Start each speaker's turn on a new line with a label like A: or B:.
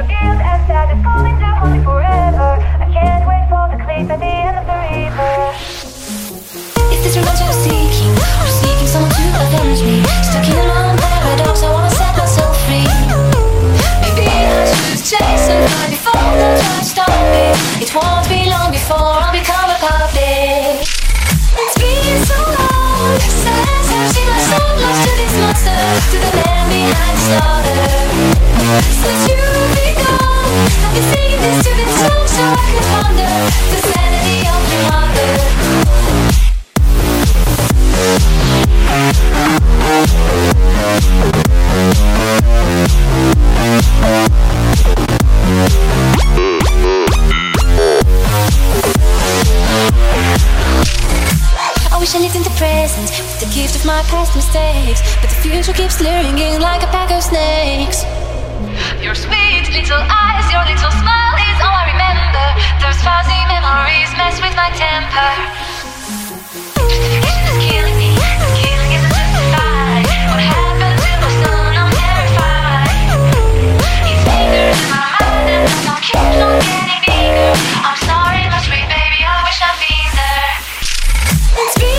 A: again. wish I lived in the present with the gift of my past mistakes. But the future keeps luring in like a pack of snakes. Your sweet little eyes, your little smile is all I remember. Those fuzzy memories mess with my temper. This is killing me. Killing is justified. What happened to my son? I'm terrified. Fingers in my mind and on getting bigger. I'm sorry, my sweet baby. I wish I'd been there.